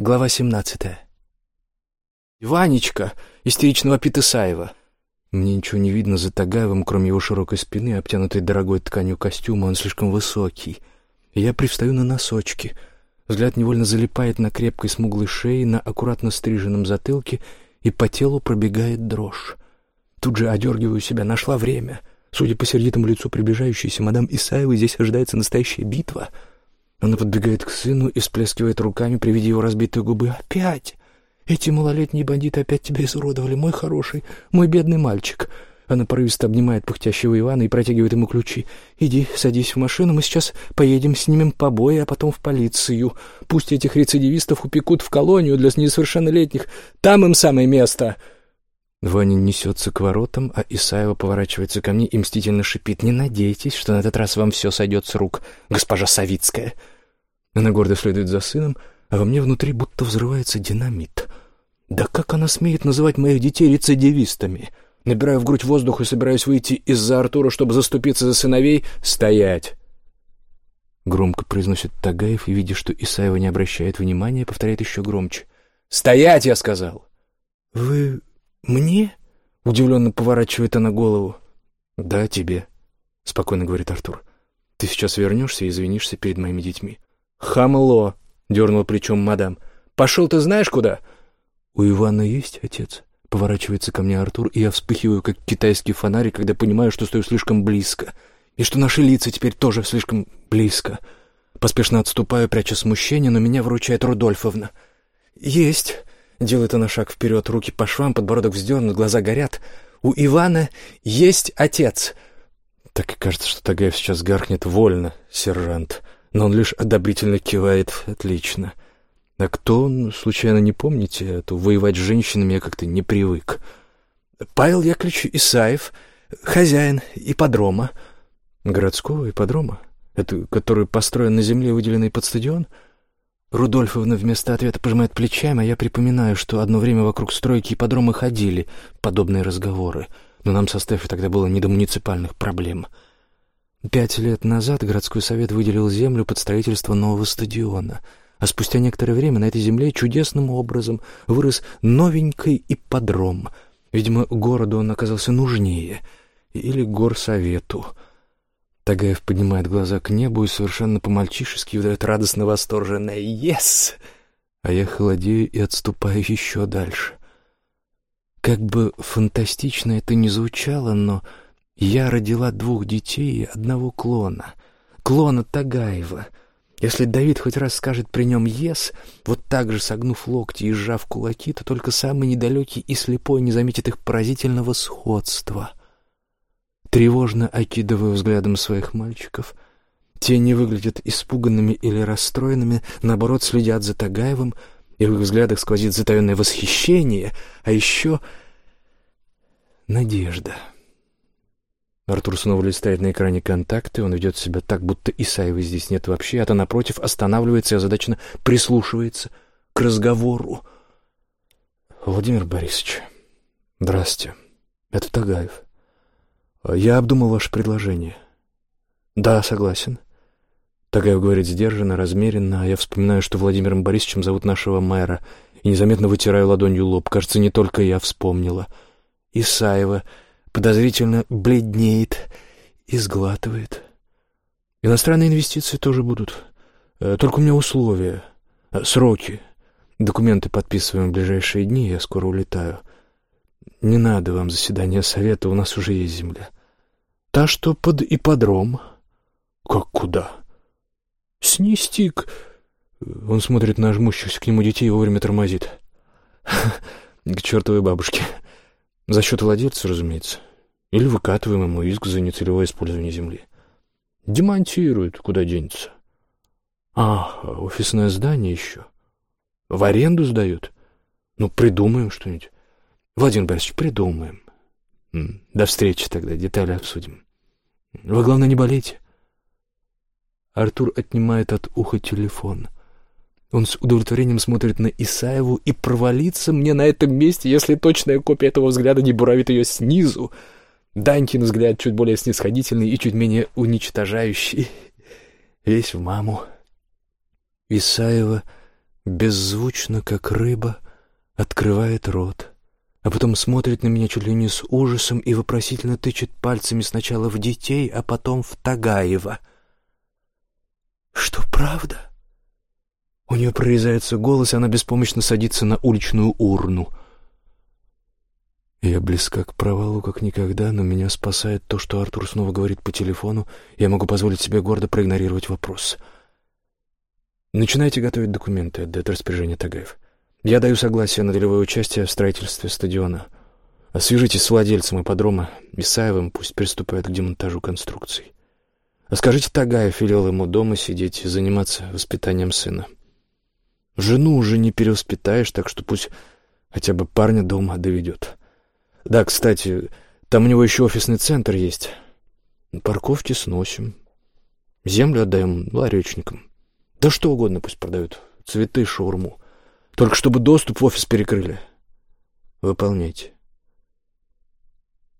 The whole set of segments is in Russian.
Глава 17. «Ванечка!» — истеричного Питысаева. Мне ничего не видно за Тагаевым, кроме его широкой спины, обтянутой дорогой тканью костюма, он слишком высокий. И я привстаю на носочки. Взгляд невольно залипает на крепкой смуглой шее, на аккуратно стриженном затылке, и по телу пробегает дрожь. Тут же одергиваю себя, нашла время. Судя по сердитому лицу приближающейся мадам Исаевой, здесь ожидается настоящая битва — она подбегает к сыну и всплескивает руками при виде его разбитой губы. «Опять! Эти малолетние бандиты опять тебя изуродовали, мой хороший, мой бедный мальчик!» Она порывисто обнимает пыхтящего Ивана и протягивает ему ключи. «Иди, садись в машину, мы сейчас поедем, снимем побои, а потом в полицию. Пусть этих рецидивистов упекут в колонию для несовершеннолетних. Там им самое место!» Ваня несется к воротам, а Исаева поворачивается ко мне и мстительно шипит. «Не надейтесь, что на этот раз вам все сойдет с рук, госпожа Савицкая!» Она гордо следует за сыном, а во мне внутри будто взрывается динамит. «Да как она смеет называть моих детей рецидивистами?» Набираю в грудь воздух и собираюсь выйти из-за Артура, чтобы заступиться за сыновей. «Стоять!» Громко произносит Тагаев, и, видя, что Исаева не обращает внимания, повторяет еще громче. «Стоять!» — я сказал. «Вы «Мне?» — удивленно поворачивает она голову. «Да, тебе», — спокойно говорит Артур. «Ты сейчас вернешься и извинишься перед моими детьми». «Хамло!» — дернул плечом мадам. «Пошел ты знаешь куда?» «У Ивана есть отец?» Поворачивается ко мне Артур, и я вспыхиваю, как китайский фонарик, когда понимаю, что стою слишком близко, и что наши лица теперь тоже слишком близко. Поспешно отступаю, пряча смущение, но меня вручает Рудольфовна. «Есть!» Делает она шаг вперед, руки по швам, подбородок вздернут, глаза горят. «У Ивана есть отец!» Так и кажется, что Тагаев сейчас гаркнет вольно, сержант. Но он лишь одобрительно кивает. Отлично. А кто он, случайно не помните? А то воевать с женщинами я как-то не привык. Павел Яковлевич Исаев, хозяин ипподрома. Городского ипподрома? Это который построен на земле, выделенный под стадион? — Рудольфовна вместо ответа пожимает плечами, а я припоминаю, что одно время вокруг стройки и подромы ходили подобные разговоры, но нам со Стефи тогда было не до муниципальных проблем. Пять лет назад городской совет выделил землю под строительство нового стадиона, а спустя некоторое время на этой земле чудесным образом вырос новенький ипподром. Видимо, городу он оказался нужнее, или горсовету — Тагаев поднимает глаза к небу и совершенно по-мальчишески выдает радостно восторженное «Yes!», а я холодею и отступаю еще дальше. Как бы фантастично это ни звучало, но я родила двух детей и одного клона. Клона Тагаева. Если Давид хоть раз скажет при нем «Ес», вот так же согнув локти и сжав кулаки, то только самый недалекий и слепой не заметит их поразительного сходства — Тревожно окидываю взглядом своих мальчиков. Те не выглядят испуганными или расстроенными, наоборот, следят за Тагаевым, и в их взглядах сквозит затаенное восхищение, а еще надежда. Артур снова листает на экране контакты, он ведет себя так, будто Исаева здесь нет вообще, а то, напротив, останавливается и озадаченно прислушивается к разговору. «Владимир Борисович, здрасте. Это Тагаев». «Я обдумал ваше предложение». «Да, согласен». Тагаев говорит сдержанно, размеренно, а я вспоминаю, что Владимиром Борисовичем зовут нашего мэра, и незаметно вытираю ладонью лоб. Кажется, не только я вспомнила. Исаева подозрительно бледнеет и сглатывает. Иностранные инвестиции тоже будут. Э, только у меня условия. Э, сроки. Документы подписываем в ближайшие дни, я скоро улетаю. Не надо вам заседания совета, у нас уже есть земля. Та, что под ипподром. Как куда? Снести к... Он смотрит на жмущихся к нему детей и вовремя тормозит. К чертовой бабушке. За счет владельца, разумеется. Или выкатываем ему иск за нецелевое использование земли. Демонтируют, куда денется. А, офисное здание еще. В аренду сдают. Ну, придумаем что-нибудь. Владимир Борисович, придумаем. До встречи тогда, детали обсудим. Вы, главное, не болейте. Артур отнимает от уха телефон. Он с удовлетворением смотрит на Исаеву и провалится мне на этом месте, если точная копия этого взгляда не буравит ее снизу. Данькин взгляд чуть более снисходительный и чуть менее уничтожающий. Весь в маму. Исаева беззвучно, как рыба, открывает рот, а потом смотрит на меня чуть ли не с ужасом и вопросительно тычет пальцами сначала в детей, а потом в Тагаева. «Что, правда?» У нее прорезается голос, и она беспомощно садится на уличную урну. Я близка к провалу как никогда, но меня спасает то, что Артур снова говорит по телефону, я могу позволить себе гордо проигнорировать вопрос. Начинайте готовить документы, отдает распоряжение Тагаев. Я даю согласие на долевое участие в строительстве стадиона. Освяжитесь с владельцем ипподрома Исаевым, пусть приступает к демонтажу конструкций. А скажите Тагаев велел ему дома сидеть и заниматься воспитанием сына. Жену уже не перевоспитаешь, так что пусть хотя бы парня дома доведет. Да, кстати, там у него еще офисный центр есть. Парковки сносим. Землю отдаем ларечникам. Да что угодно пусть продают. Цветы, шаурму. Только чтобы доступ в офис перекрыли. Выполняйте.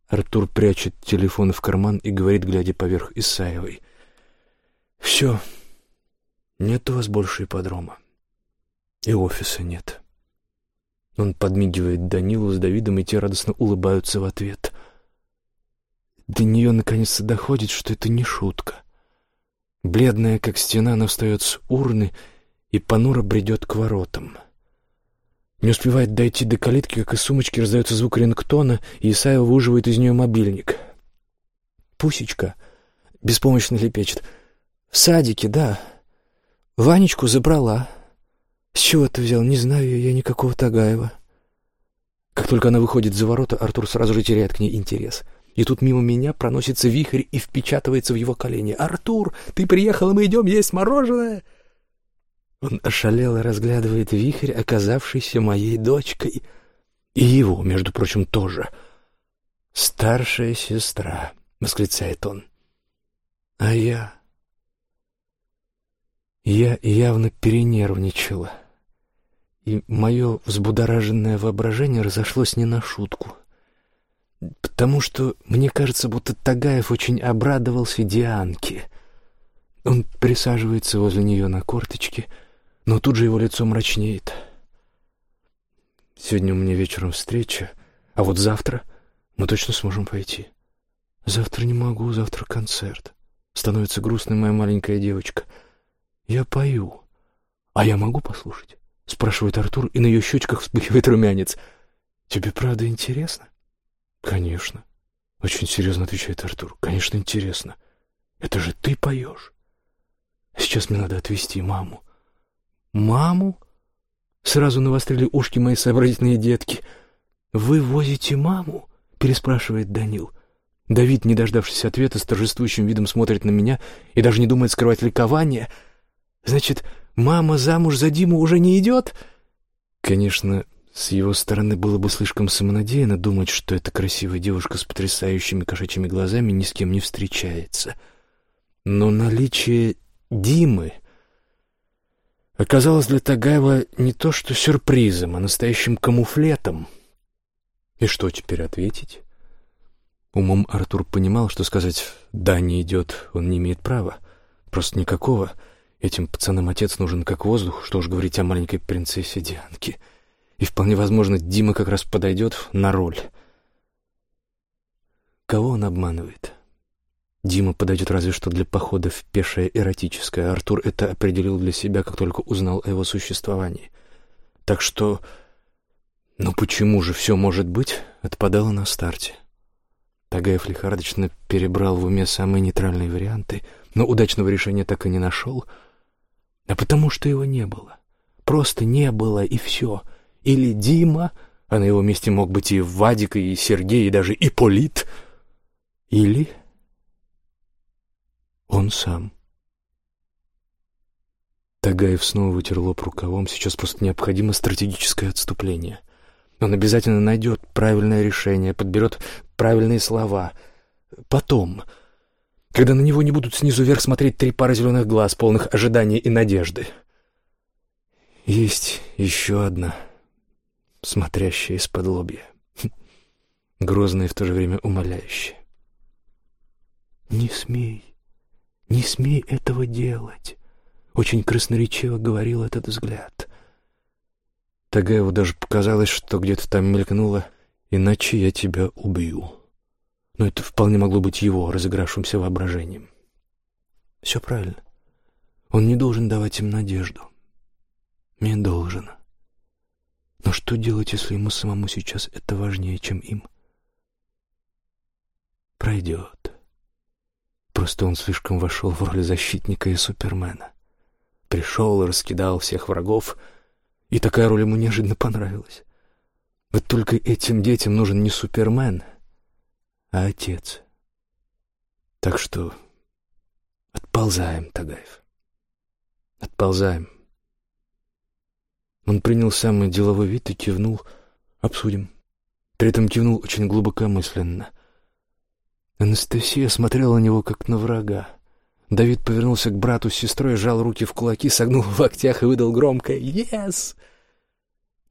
Артур прячет телефон в карман и говорит, глядя поверх Исаевой. «Все. Нет у вас больше ипподрома. И офиса нет. Он подмигивает Данилу с Давидом, и те радостно улыбаются в ответ. До нее наконец-то доходит, что это не шутка. Бледная, как стена, она встает с урны и понуро бредет к воротам. Не успевает дойти до калитки, как из сумочки раздается звук рингтона, и Исаева выуживает из нее мобильник. «Пусечка!» — беспомощно лепечет. «В садике, да. Ванечку забрала». «С чего ты взял? Не знаю я, никакого Тагаева». Как только она выходит за ворота, Артур сразу же теряет к ней интерес. И тут мимо меня проносится вихрь и впечатывается в его колени. «Артур, ты приехал, и мы идем есть мороженое!» Он ошалело разглядывает вихрь, оказавшийся моей дочкой. И его, между прочим, тоже. «Старшая сестра», — восклицает он. «А я...» Я явно перенервничала и мое взбудораженное воображение разошлось не на шутку. Потому что мне кажется, будто Тагаев очень обрадовался Дианке. Он присаживается возле нее на корточке, но тут же его лицо мрачнеет. Сегодня у меня вечером встреча, а вот завтра мы точно сможем пойти. Завтра не могу, завтра концерт. Становится грустной моя маленькая девочка. Я пою, а я могу послушать? спрашивает Артур, и на ее щечках вспыхивает румянец. «Тебе правда интересно?» «Конечно», — очень серьезно отвечает Артур. «Конечно, интересно. Это же ты поешь. Сейчас мне надо отвезти маму». «Маму?» Сразу навострили ушки мои сообразительные детки. «Вы возите маму?» — переспрашивает Данил. Давид, не дождавшись ответа, с торжествующим видом смотрит на меня и даже не думает скрывать ликование. «Значит, Мама замуж за Диму уже не идет?» Конечно, с его стороны было бы слишком самонадеянно думать, что эта красивая девушка с потрясающими кошачьими глазами ни с кем не встречается. Но наличие Димы оказалось для Тагаева не то что сюрпризом, а настоящим камуфлетом. И что теперь ответить? Умом Артур понимал, что сказать «да, не идет» он не имеет права. Просто никакого. Этим пацанам отец нужен как воздух, что уж говорить о маленькой принцессе Дианке. И вполне возможно, Дима как раз подойдет на роль. Кого он обманывает? Дима подойдет разве что для похода в пешее эротическое. Артур это определил для себя, как только узнал о его существовании. Так что... Но почему же все может быть, отпадало на старте. Тагаев лихорадочно перебрал в уме самые нейтральные варианты, но удачного решения так и не нашел — а потому что его не было. Просто не было, и все. Или Дима, а на его месте мог быть и Вадик, и Сергей, и даже Ипполит. Или он сам. Тагаев снова вытер лоб рукавом. Сейчас просто необходимо стратегическое отступление. Он обязательно найдет правильное решение, подберет правильные слова. Потом когда на него не будут снизу вверх смотреть три пары зеленых глаз, полных ожидания и надежды. Есть еще одна, смотрящая из-под лобья, грозная и в то же время умоляющая. «Не смей, не смей этого делать», — очень красноречиво говорил этот взгляд. Тагаеву даже показалось, что где-то там мелькнуло «иначе я тебя убью». Но это вполне могло быть его разыгравшимся воображением. Все правильно. Он не должен давать им надежду. Не должен. Но что делать, если ему самому сейчас это важнее, чем им? Пройдет. Просто он слишком вошел в роль защитника и супермена. Пришел раскидал всех врагов, и такая роль ему неожиданно понравилась. Вот только этим детям нужен не супермен, а отец. Так что отползаем, Тагаев. Отползаем. Он принял самый деловой вид и кивнул. «Обсудим». При этом кивнул очень глубокомысленно. Анастасия смотрела на него, как на врага. Давид повернулся к брату с сестрой, сжал руки в кулаки, согнул в локтях и выдал громко «Yes!».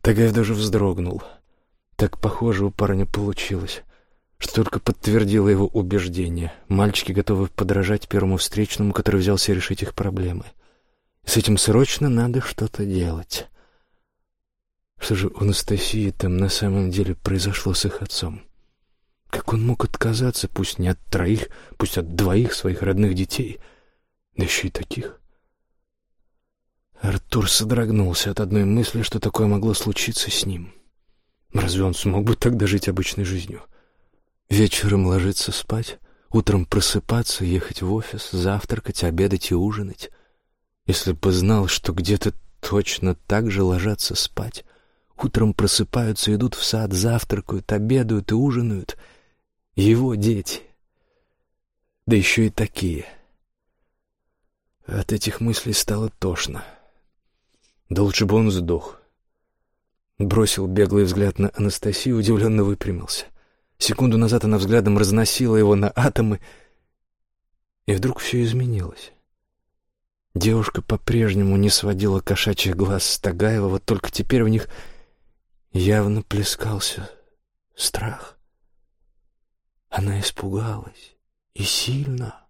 Тагаев даже вздрогнул. Так похоже у парня получилось, что только подтвердило его убеждение. Мальчики готовы подражать первому встречному, который взялся решить их проблемы. С этим срочно надо что-то делать. Что же у Анастасии там на самом деле произошло с их отцом? Как он мог отказаться, пусть не от троих, пусть от двоих своих родных детей, да еще и таких? Артур содрогнулся от одной мысли, что такое могло случиться с ним. Разве он смог бы тогда жить обычной жизнью? Вечером ложиться спать, утром просыпаться, ехать в офис, завтракать, обедать и ужинать. Если бы знал, что где-то точно так же ложатся спать, утром просыпаются, идут в сад, завтракают, обедают и ужинают — его дети. Да еще и такие. От этих мыслей стало тошно. Да лучше бы он сдох. Бросил беглый взгляд на Анастасию, удивленно выпрямился. Секунду назад она взглядом разносила его на атомы, и вдруг все изменилось. Девушка по-прежнему не сводила кошачьих глаз с Тагаева, вот только теперь в них явно плескался страх. Она испугалась. И сильно.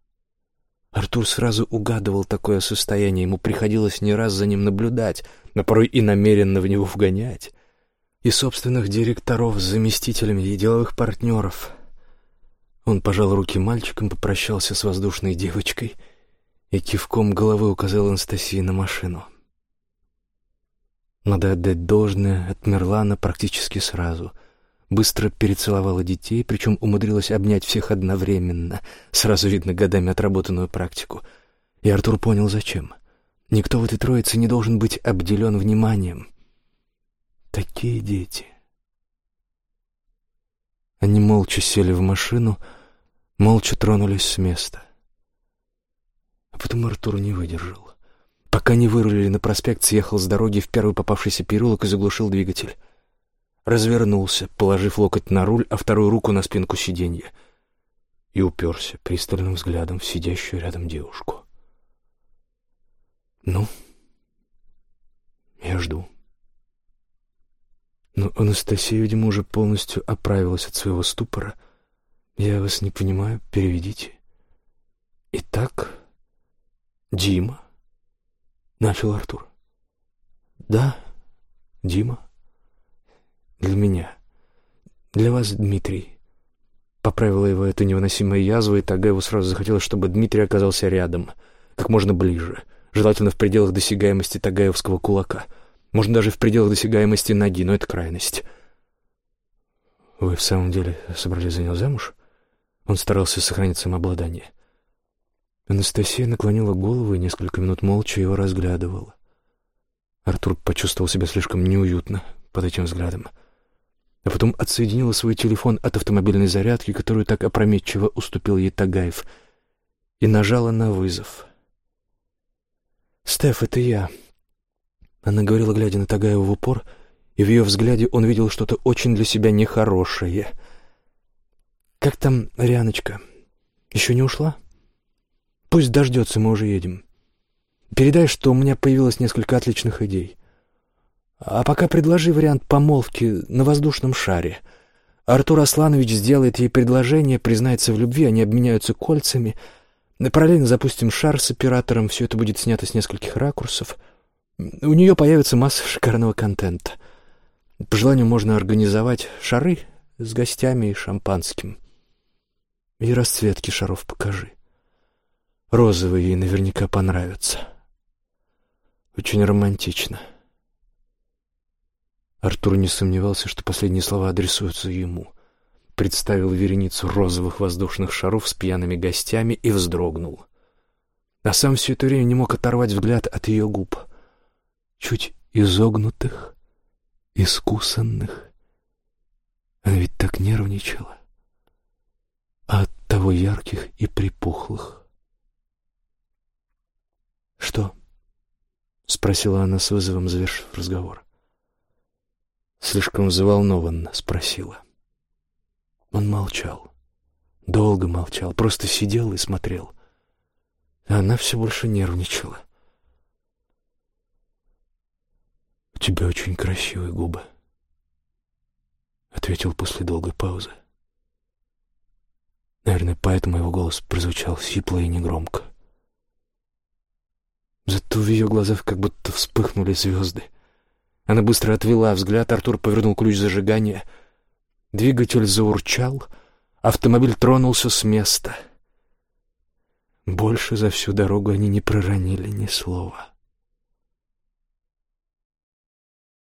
Артур сразу угадывал такое состояние. Ему приходилось не раз за ним наблюдать, но порой и намеренно в него вгонять. И собственных директоров с заместителями и деловых партнеров. Он пожал руки мальчикам, попрощался с воздушной девочкой и кивком головы указал Анастасии на машину. Надо отдать должное, отмерла она практически сразу — быстро перецеловала детей, причем умудрилась обнять всех одновременно, сразу видно годами отработанную практику. И Артур понял, зачем. Никто в этой троице не должен быть обделен вниманием. Такие дети. Они молча сели в машину, молча тронулись с места. А потом Артур не выдержал. Пока не вырулили на проспект, съехал с дороги в первый попавшийся переулок и заглушил двигатель развернулся, положив локоть на руль, а вторую руку на спинку сиденья, и уперся пристальным взглядом в сидящую рядом девушку. «Ну, я жду». Но Анастасия, видимо, уже полностью оправилась от своего ступора. «Я вас не понимаю, переведите». «Итак, Дима?» — начал Артур. «Да, Дима». Для меня. Для вас, Дмитрий. Поправила его эта невыносимая язва, и Тагаеву сразу захотелось, чтобы Дмитрий оказался рядом, как можно ближе, желательно в пределах досягаемости Тагаевского кулака. Можно даже в пределах досягаемости ноги, но это крайность. «Вы в самом деле собрались за него замуж?» Он старался сохранить самообладание. Анастасия наклонила голову и несколько минут молча его разглядывала. Артур почувствовал себя слишком неуютно под этим взглядом а потом отсоединила свой телефон от автомобильной зарядки, которую так опрометчиво уступил ей Тагаев, и нажала на вызов. «Стеф, это я». Она говорила, глядя на Тагаева в упор, и в ее взгляде он видел что-то очень для себя нехорошее. «Как там Рианочка? Еще не ушла? Пусть дождется, мы уже едем. Передай, что у меня появилось несколько отличных идей. А пока предложи вариант помолвки на воздушном шаре. Артур Асланович сделает ей предложение, признается в любви, они обменяются кольцами. Параллельно запустим шар с оператором, все это будет снято с нескольких ракурсов. У нее появится масса шикарного контента. По желанию можно организовать шары с гостями и шампанским. И расцветки шаров покажи. Розовые ей наверняка понравятся. Очень романтично. Артур не сомневался, что последние слова адресуются ему. Представил вереницу розовых воздушных шаров с пьяными гостями и вздрогнул. А сам все это время не мог оторвать взгляд от ее губ. Чуть изогнутых, искусанных. Она ведь так нервничала. А от того ярких и припухлых. «Что?» — спросила она с вызовом, завершив разговор. Слишком взволнованно спросила. Он молчал. Долго молчал, просто сидел и смотрел. А она все больше нервничала. «У тебя очень красивые губы», — ответил после долгой паузы. Наверное, поэтому его голос прозвучал сипло и негромко. Зато в ее глазах как будто вспыхнули звезды. Она быстро отвела взгляд, Артур повернул ключ зажигания. Двигатель заурчал, автомобиль тронулся с места. Больше за всю дорогу они не проронили ни слова.